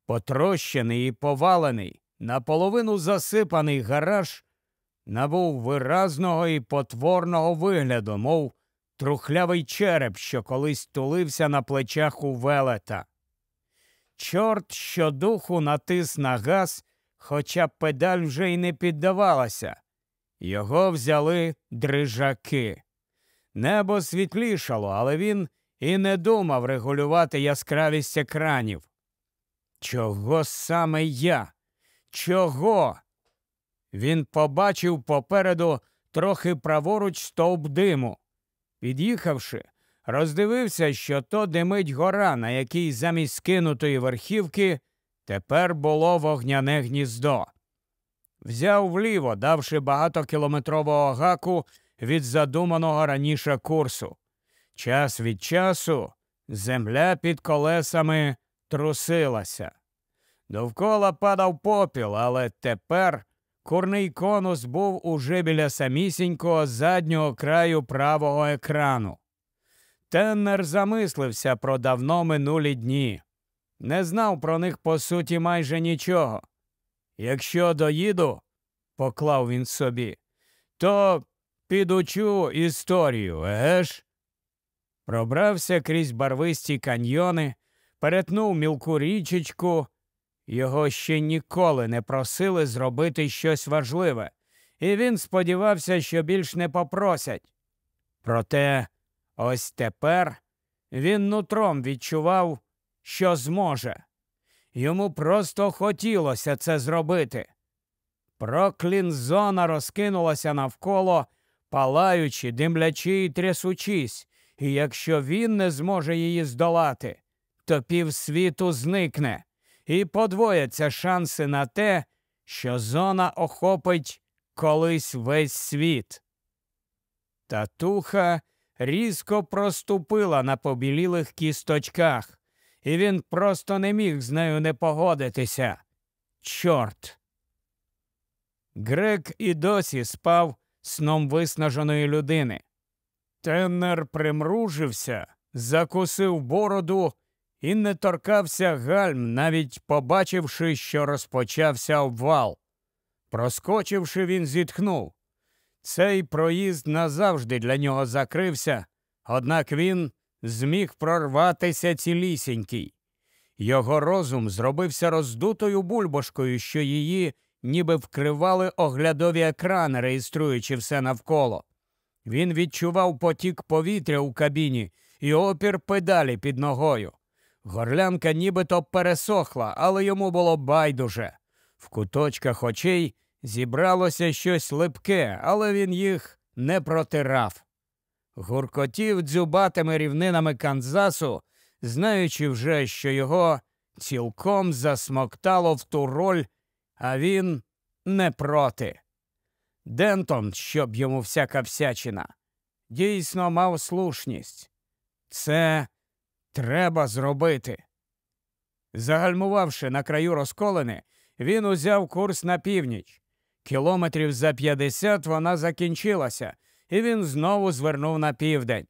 [SPEAKER 1] Потрощений і повалений, наполовину засипаний гараж набув виразного і потворного вигляду, мов трухлявий череп, що колись тулився на плечах у велета. Чорт щодуху натис на газ, хоча педаль вже й не піддавалася. Його взяли дрижаки. Небо світлішало, але він і не думав регулювати яскравість екранів. Чого саме я? Чого? Він побачив попереду трохи праворуч стовп диму. Під'їхавши, роздивився, що то димить гора, на якій замість кинутої верхівки тепер було вогняне гніздо. Взяв вліво, давши багатокілометрового гаку від задуманого раніше курсу. Час від часу земля під колесами трусилася. Довкола падав попіл, але тепер Курний конус був уже біля самісінького заднього краю правого екрану. Теннер замислився про давно минулі дні, не знав про них по суті майже нічого. Якщо доїду, поклав він собі, то підучу історію, еге ж? Пробрався крізь барвисті каньйони, перетнув мілку річечку його ще ніколи не просили зробити щось важливе, і він сподівався, що більш не попросять. Проте ось тепер він нутром відчував, що зможе. Йому просто хотілося це зробити. Проклінзона розкинулася навколо, палаючи, димлячи і трясучись, і якщо він не зможе її здолати, то півсвіту зникне і подвояться шанси на те, що зона охопить колись весь світ. Татуха різко проступила на побілілих кісточках, і він просто не міг з нею не погодитися. Чорт. Грек і досі спав сном виснаженої людини. Теннер примружився, закусив бороду і не торкався гальм, навіть побачивши, що розпочався обвал. Проскочивши, він зітхнув. Цей проїзд назавжди для нього закрився, однак він зміг прорватися цілісінький. Його розум зробився роздутою бульбашкою, що її ніби вкривали оглядові екрани, реєструючи все навколо. Він відчував потік повітря у кабіні і опір педалі під ногою. Горлянка нібито пересохла, але йому було байдуже. В куточках очей зібралося щось липке, але він їх не протирав. Гуркотів дзюбатими рівнинами Канзасу, знаючи вже, що його цілком засмоктало в ту роль, а він не проти. Дентон, щоб йому всяка всячина, дійсно мав слушність. Це треба зробити. Загальмувавши на краю розколини, він узяв курс на північ. Кілометрів за 50 вона закінчилася, і він знову звернув на південь.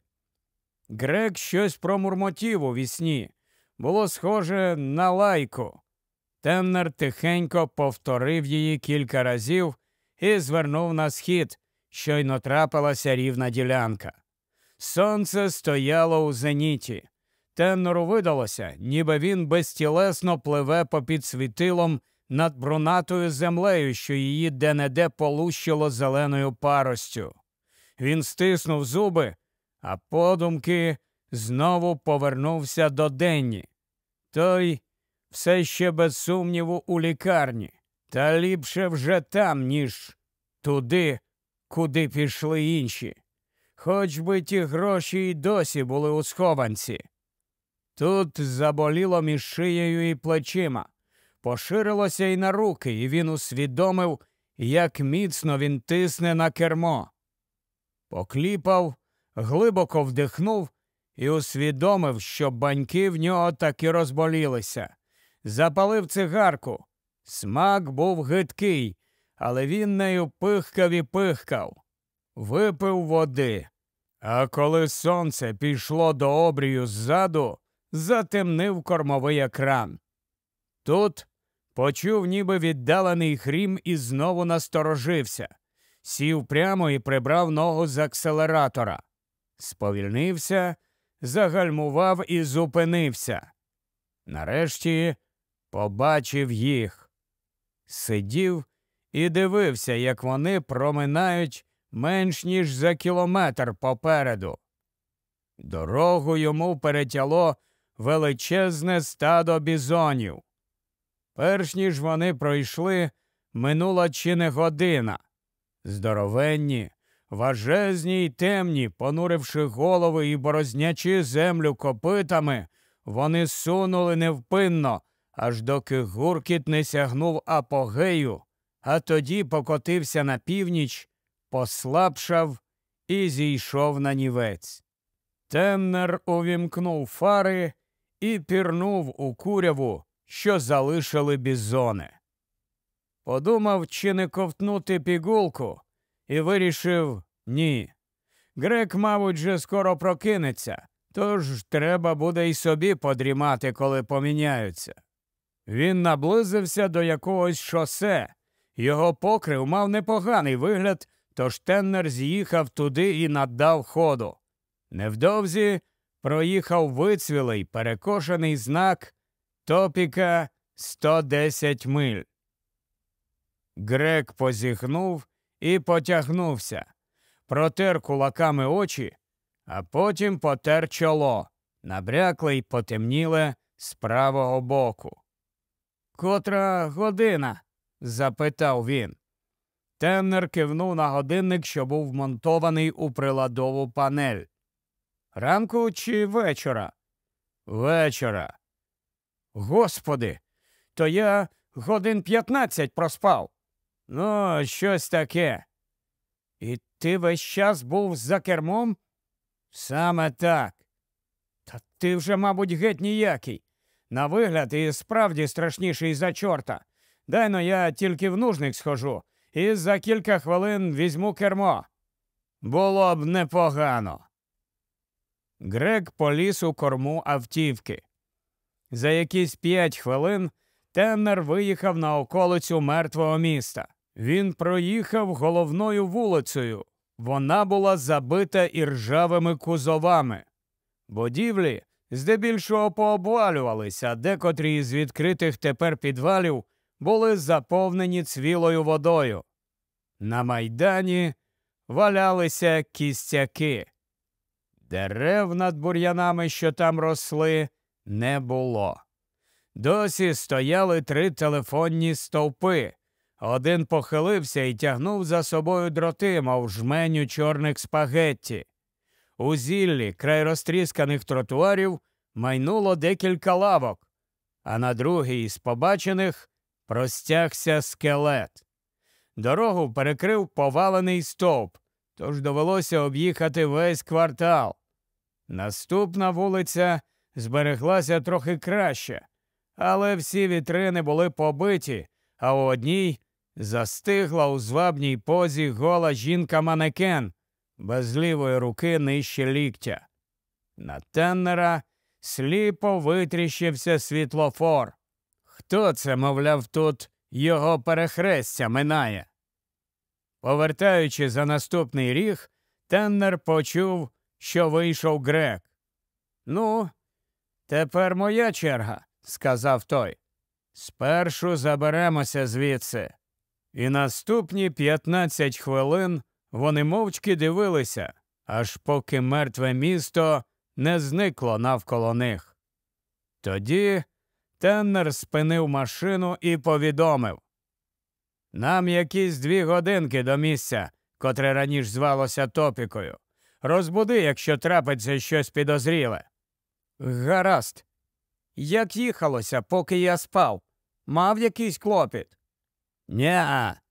[SPEAKER 1] Грек щось промурмотів у вісні. Було схоже на лайку. Темнер тихенько повторив її кілька разів і звернув на схід, щойно трапилася рівна ділянка. Сонце стояло у зеніті. Теннеру видалося, ніби він безтілесно пливе попід світилом над брунатою землею, що її де-не-де полущило зеленою паростю. Він стиснув зуби, а подумки знову повернувся до Денні. Той все ще без сумніву у лікарні, та ліпше вже там, ніж туди, куди пішли інші. Хоч би ті гроші й досі були у схованці. Тут заболіло між шиєю і плечима, поширилося й на руки, і він усвідомив, як міцно він тисне на кермо. Покліпав, глибоко вдихнув і усвідомив, що баньки в нього таки розболілися. Запалив цигарку. Смак був гидкий, але він нею пихкав і пихкав. Випив води. А коли сонце пішло до обрію ззаду, затемнив кормовий екран. Тут почув ніби віддалений хрім і знову насторожився, сів прямо і прибрав ногу з акселератора. Сповільнився, загальмував і зупинився. Нарешті побачив їх. Сидів і дивився, як вони проминають менш ніж за кілометр попереду. Дорогу йому перетяло величезне стадо бізонів. Перш ніж вони пройшли, минула чи не година. Здоровенні, важезні й темні, понуривши голови і борознячи землю копитами, вони сунули невпинно, аж доки гуркіт не сягнув апогею, а тоді покотився на північ, послабшав і зійшов на нівець. Темнер увімкнув фари і пірнув у куряву, що залишили бізони. Подумав, чи не ковтнути пігулку, і вирішив ні. Грек, мабуть, же скоро прокинеться, тож треба буде й собі подрімати, коли поміняються. Він наблизився до якогось шосе, його покрив мав непоганий вигляд, тож теннер з'їхав туди і наддав ходу. Невдовзі проїхав вицвілий перекошений знак топіка 110 миль. Грек позіхнув і потягнувся, протер кулаками очі, а потім потер чоло, набрякле й потемніле з правого боку. Котра година? запитав він. Теннер кивнув на годинник, що був вмонтований у приладову панель. Ранку чи вечора? Вечора. Господи, то я годин п'ятнадцять проспав. Ну, щось таке. І ти весь час був за кермом? Саме так. Та ти вже, мабуть, геть ніякий. На вигляд і справді страшніший за чорта. Дай но я тільки в нужник схожу і за кілька хвилин візьму кермо. Було б непогано. Грек поліз у корму автівки. За якісь п'ять хвилин Теннер виїхав на околицю мертвого міста. Він проїхав головною вулицею. Вона була забита іржавими кузовами. Будівлі здебільшого пообвалювалися, декотрі з відкритих тепер підвалів були заповнені цвілою водою. На майдані валялися кістяки. Дерев над бур'янами, що там росли, не було. Досі стояли три телефонні стовпи, Один похилився і тягнув за собою дроти, мов жменю чорних спагетті. У зіллі край розтрісканих тротуарів майнуло декілька лавок, а на другій із побачених простягся скелет. Дорогу перекрив повалений стовп, тож довелося об'їхати весь квартал. Наступна вулиця збереглася трохи краще, але всі вітрини були побиті, а у одній застигла у звабній позі гола жінка манекен без лівої руки нижче ліктя. На Теннера сліпо витріщився світлофор. Хто це, мовляв, тут його перехрестя минає? Повертаючи за наступний ріг, Теннер почув, що вийшов грек. Ну, тепер моя черга, сказав той. Спершу заберемося звідси. І наступні 15 хвилин вони мовчки дивилися, аж поки мертве місто не зникло навколо них. Тоді Теннер спинив машину і повідомив Нам якісь дві годинки до місця, котре раніше звалося топікою. Розбуди, якщо трапиться щось підозріле. Гаразд. Як їхалося, поки я спав, мав якийсь клопіт? Ня,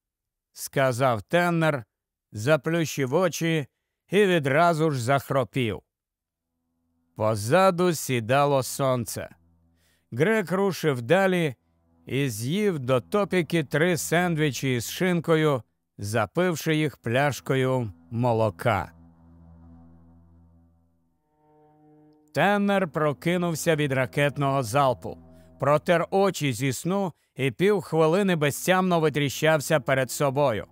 [SPEAKER 1] сказав Теннер, заплющив очі і відразу ж захропів. Позаду сідало сонце. Грек рушив далі і з'їв до топіки три сендвічі з шинкою, запивши їх пляшкою молока. Теннер прокинувся від ракетного залпу, протер очі зі сну і півхвилини безтямно витріщався перед собою.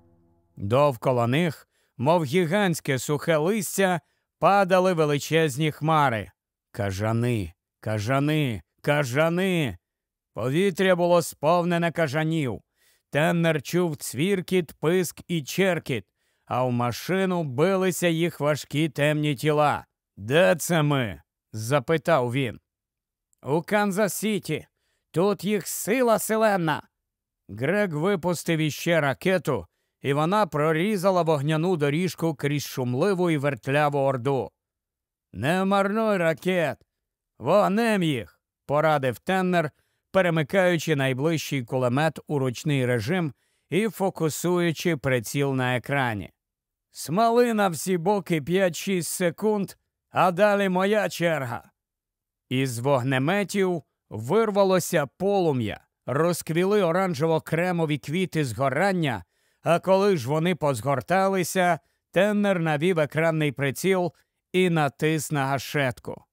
[SPEAKER 1] Довкола них, мов гігантське сухе листя, падали величезні хмари. Кажани, кажани, кажани. Повітря було сповнене кажанів. Теннер чув цвіркіт, писк і черкіт, а в машину билися їх важкі темні тіла. Де це ми? запитав він. У Канзас Сіті. Тут їх сила селенна. Грег випустив іще ракету, і вона прорізала вогняну доріжку крізь шумливу і вертляву орду. Не марнуй ракет, вогнем їх, порадив Теннер, перемикаючи найближчий кулемет у ручний режим і фокусуючи приціл на екрані. Смали на всі боки 5-6 секунд, а далі моя черга. Із вогнеметів вирвалося полум'я, розквіли оранжево-кремові квіти згорання, а коли ж вони позгорталися, Теннер навів екранний приціл і натис на гашетку.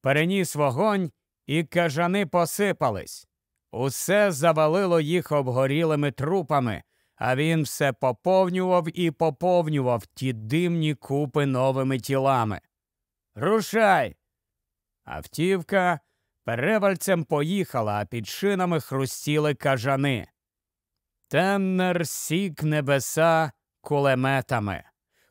[SPEAKER 1] Переніс вогонь, і кажани посипались. Усе завалило їх обгорілими трупами, а він все поповнював і поповнював ті димні купи новими тілами. Рушай! Автівка перевальцем поїхала, а під шинами хрустіли кажани. Теннер сік небеса кулеметами.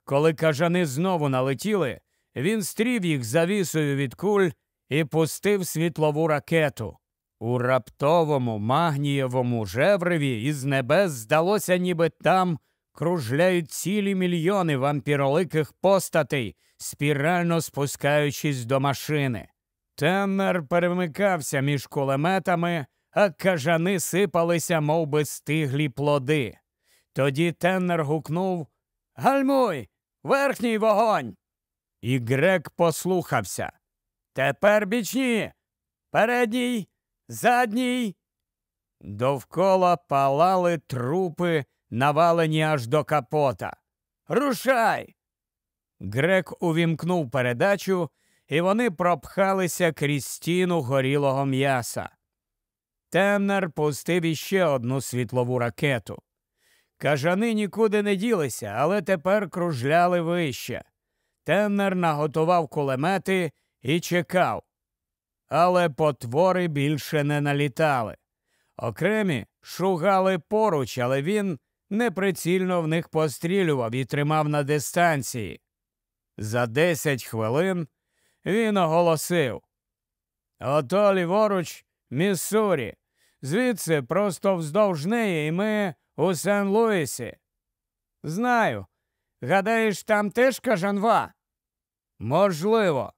[SPEAKER 1] Коли кажани знову налетіли, він стрів їх завісою від куль і пустив світлову ракету. У раптовому магнієвому жевреві із небес здалося, ніби там кружляють цілі мільйони вампіроликих постатей, спірально спускаючись до машини. Теннер перемикався між кулеметами, а кажани сипалися, мов би стиглі плоди. Тоді Теннер гукнув Гальмуй, верхній вогонь. І грек послухався. Тепер бічні, передній, задній. Довкола палали трупи, навалені аж до капота. Рушай! Грек увімкнув передачу, і вони пропхалися крізь стіну горілого м'яса. Темнер пустив іще одну світлову ракету. Кажани нікуди не ділися, але тепер кружляли вище. Темнер наготував кулемети і чекав. Але потвори більше не налітали. Окремі шугали поруч, але він неприцільно в них пострілював і тримав на дистанції. За десять хвилин він оголосив Ото ліворуч, Міссурі. Звідси просто вздовж неї, і ми у Сен-Луісі? Знаю. Гадаєш, там теж кажанва? Можливо.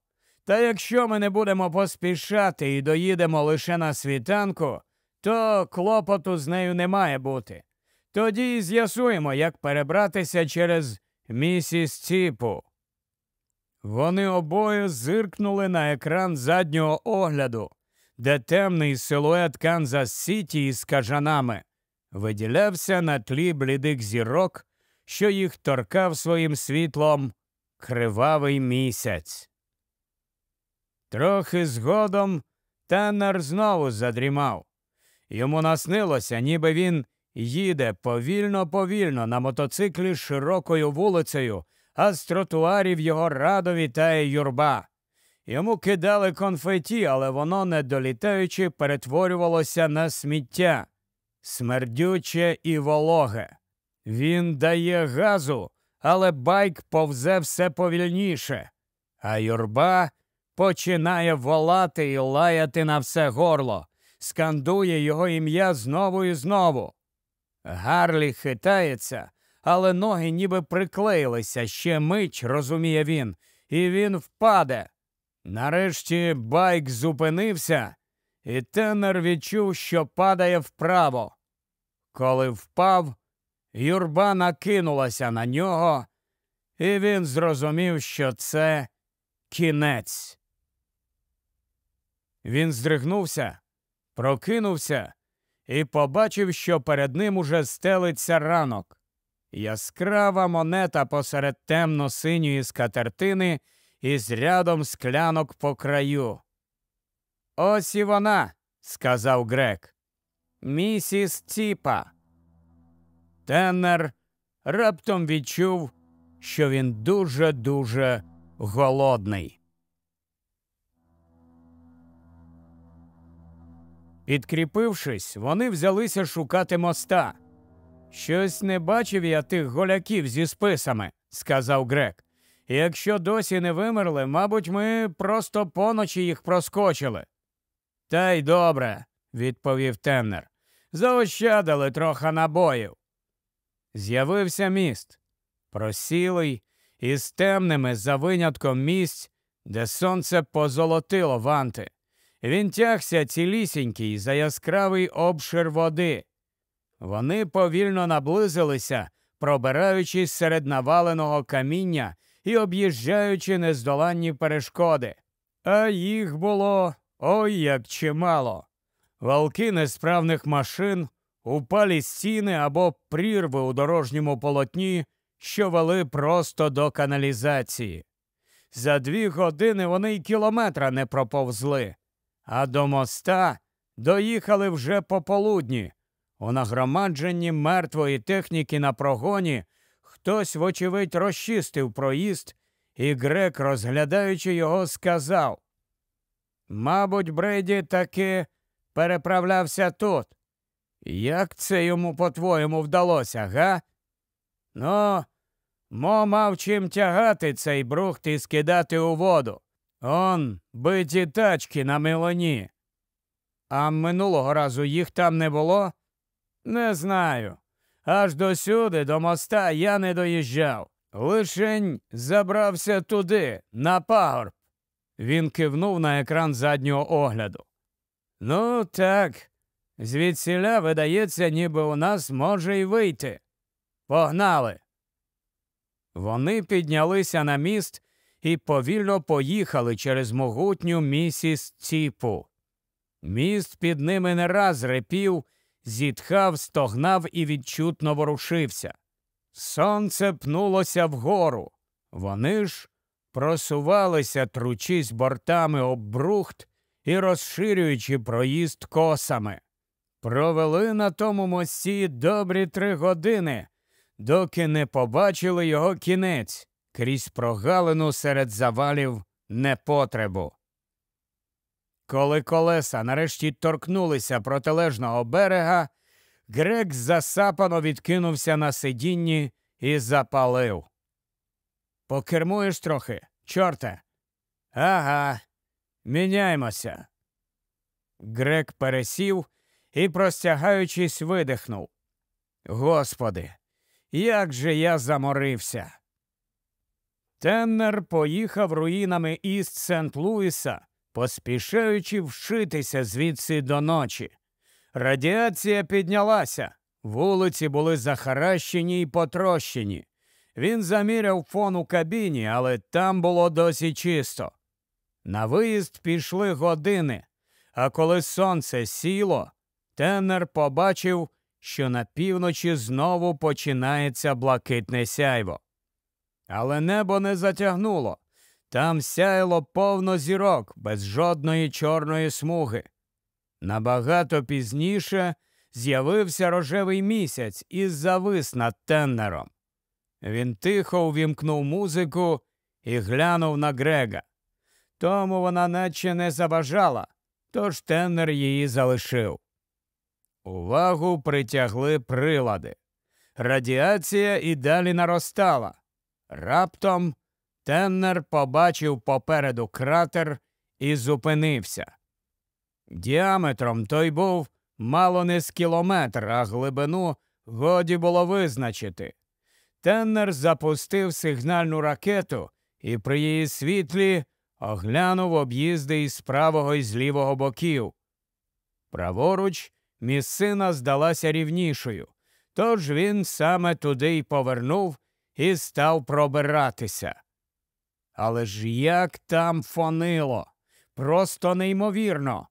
[SPEAKER 1] Та якщо ми не будемо поспішати і доїдемо лише на світанку, то клопоту з нею не має бути. Тоді з'ясуємо, як перебратися через місіс Ціпу. Вони обоє зиркнули на екран заднього огляду, де темний силует Канзас Сіті із кажанами виділявся на тлі блідих зірок, що їх торкав своїм світлом кривавий місяць. Трохи згодом Теннер знову задрімав. Йому наснилося, ніби він їде повільно повільно на мотоциклі широкою вулицею, а з тротуарів його радо вітає юрба. Йому кидали конфеті, але воно, не долітаючи, перетворювалося на сміття, смердюче і вологе. Він дає газу, але байк повзе все повільніше, а юрба починає волати і лаяти на все горло, скандує його ім'я знову і знову. Гарлі хитається, але ноги ніби приклеїлися ще мить, розуміє він, і він впаде. Нарешті байк зупинився, і тенер відчув, що падає вправо. Коли впав, юрба накинулася на нього, і він зрозумів, що це кінець. Він здригнувся, прокинувся і побачив, що перед ним уже стелиться ранок. Яскрава монета посеред темно-синьої скатертини із рядом склянок по краю. Ось і вона, сказав Грек. Місіс Ціпа. Теннер раптом відчув, що він дуже дуже голодний. Підкріпившись, вони взялися шукати моста. Щось не бачив я тих голяків зі списами, сказав Грек. Якщо досі не вимерли, мабуть, ми просто поночі їх проскочили. Та й добре, відповів Темнер. Заощадили трохи набоїв. З'явився міст, просілий, із темними за винятком місць, де сонце позолотило ванти. Він тягся цілісінький за яскравий обшир води. Вони повільно наблизилися, пробираючись серед наваленого каміння і об'їжджаючи нездоланні перешкоди. А їх було ой як чимало. Валки несправних машин, упалі стіни або прірви у дорожньому полотні, що вели просто до каналізації. За дві години вони й кілометра не проповзли, а до моста доїхали вже пополудні. У нагромадженні мертвої техніки на прогоні хтось, вочевидь, розчистив проїзд, і грек, розглядаючи його, сказав Мабуть, Бреді таки переправлявся тут. Як це йому, по-твоєму, вдалося, га? Ну, мо мав чим тягати цей брухт і скидати у воду. Он биті тачки на милоні. А минулого разу їх там не було? Не знаю. Аж досюди, до моста, я не доїжджав. Лишень забрався туди, на пагорб. Він кивнув на екран заднього огляду. Ну, так, звідсіля, видається, ніби у нас може й вийти. Погнали. Вони піднялися на міст і повільно поїхали через могутню місіс Ціпу. Міст під ними не раз репів, зітхав, стогнав і відчутно ворушився. Сонце пнулося вгору. Вони ж просувалися, тручись бортами об брухт і розширюючи проїзд косами. Провели на тому мості добрі три години, доки не побачили його кінець крізь прогалину серед завалів непотребу. Коли колеса нарешті торкнулися протилежного берега, Грек засапано відкинувся на сидінні і запалив. Покермуєш трохи, чорте? Ага, міняймося. Грек пересів і, простягаючись, видихнув. Господи, як же я заморився. Теннер поїхав руїнами Іст Сент Луіса, поспішаючи вшитися звідси до ночі. Радіація піднялася, вулиці були захаращені й потрощені. Він заміряв фон у кабіні, але там було досі чисто. На виїзд пішли години, а коли сонце сіло, Теннер побачив, що на півночі знову починається блакитне сяйво. Але небо не затягнуло. Там сяяло повно зірок без жодної чорної смуги. Набагато пізніше з'явився рожевий місяць і завис над теннером. Він тихо увімкнув музику і глянув на Грега. Тому вона наче не забажала, тож теннер її залишив. Увагу притягли прилади. Радіація і далі наростала. Раптом Теннер побачив попереду кратер і зупинився. Діаметром той був мало не з кілометр, а глибину годі було визначити. Теннер запустив сигнальну ракету і при її світлі оглянув об'їзди із правого і з лівого боків. Праворуч місцина здалася рівнішою, тож він саме туди й повернув і став пробиратися. Але ж як там фонило? Просто неймовірно.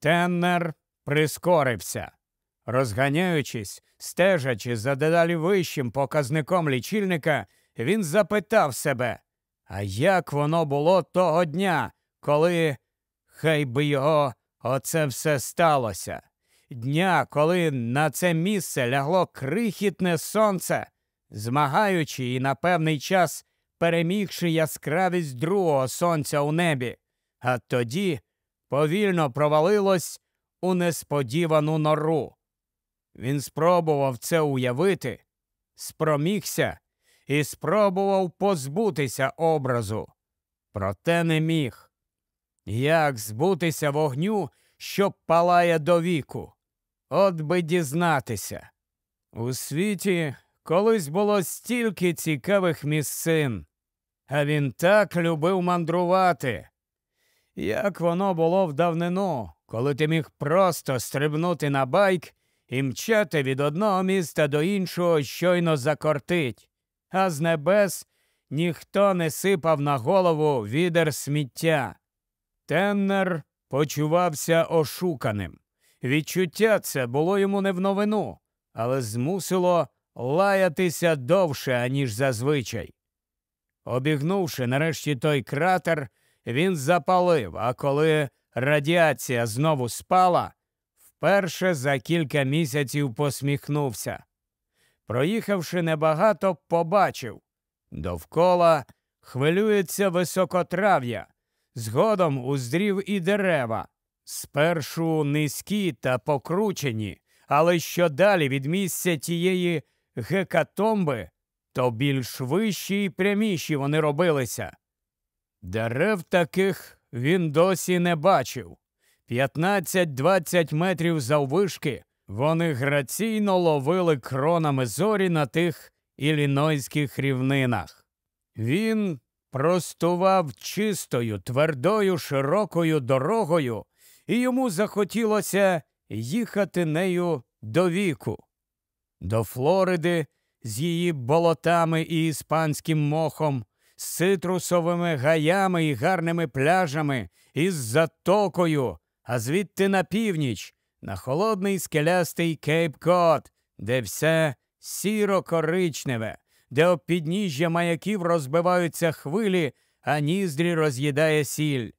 [SPEAKER 1] Теннер прискорився. Розганяючись, стежачи за дедалі вищим показником лічильника, він запитав себе, а як воно було того дня, коли хай би його оце все сталося? Дня, коли на це місце лягло крихітне сонце, змагаючи і на певний час перемігши яскравість другого сонця у небі, а тоді повільно провалилось у несподівану нору. Він спробував це уявити, спромігся і спробував позбутися образу, проте не міг. Як збутися вогню, що палає до віку? От би дізнатися. У світі колись було стільки цікавих місцин, а він так любив мандрувати. Як воно було в давнину, коли ти міг просто стрибнути на байк і мчати від одного міста до іншого щойно закортить, а з небес ніхто не сипав на голову відер сміття. Теннер почувався ошуканим. Відчуття це було йому не в новину, але змусило лаятися довше, аніж зазвичай. Обігнувши нарешті той кратер, він запалив, а коли радіація знову спала, вперше за кілька місяців посміхнувся. Проїхавши небагато, побачив довкола хвилюється високотрав'я, згодом уздрів і дерева, спершу низькі та покручені, але що далі від місця тієї гекатомби, то більш вищі й пряміші вони робилися. Дерев таких він досі не бачив. 15-20 метрів заввишки вони граційно ловили кронами зорі на тих ілінойських рівнинах. Він простував чистою, твердою, широкою дорогою, і йому захотілося їхати нею до віку до Флориди з її болотами і іспанським мохом, з цитрусовими гаями і гарними пляжами, із затокою, а звідти на північ, на холодний скелястий Кейп Кот, де все сіро коричневе, де об підніжжя маяків розбиваються хвилі, а ніздрі роз'їдає сіль.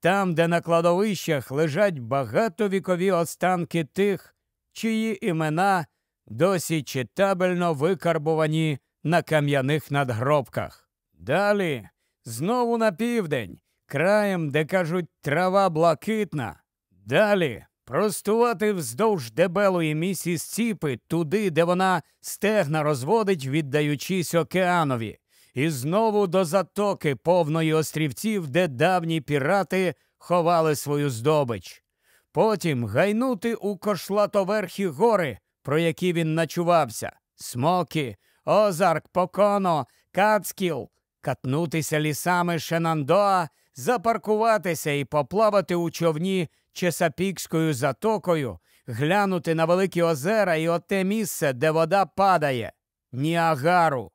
[SPEAKER 1] Там, де на кладовищах лежать багатовікові останки тих, чиї імена досі читабельно викарбувані на кам'яних надгробках. Далі знову на південь, краєм, де кажуть, трава блакитна. Далі простувати вздовж дебелої місіс Ціпи туди, де вона стегна розводить, віддаючись океанові, і знову до затоки повної острівців, де давні пірати ховали свою здобич. Потім гайнути у кошлатоверхі гори, про які він начувався. Смокі, Озарк, Поконо, Кацкіл, катнутися лісами Шенандоа, запаркуватися і поплавати у човні Чесапікською затокою, глянути на великі озера і оте місце, де вода падає, Ніагару.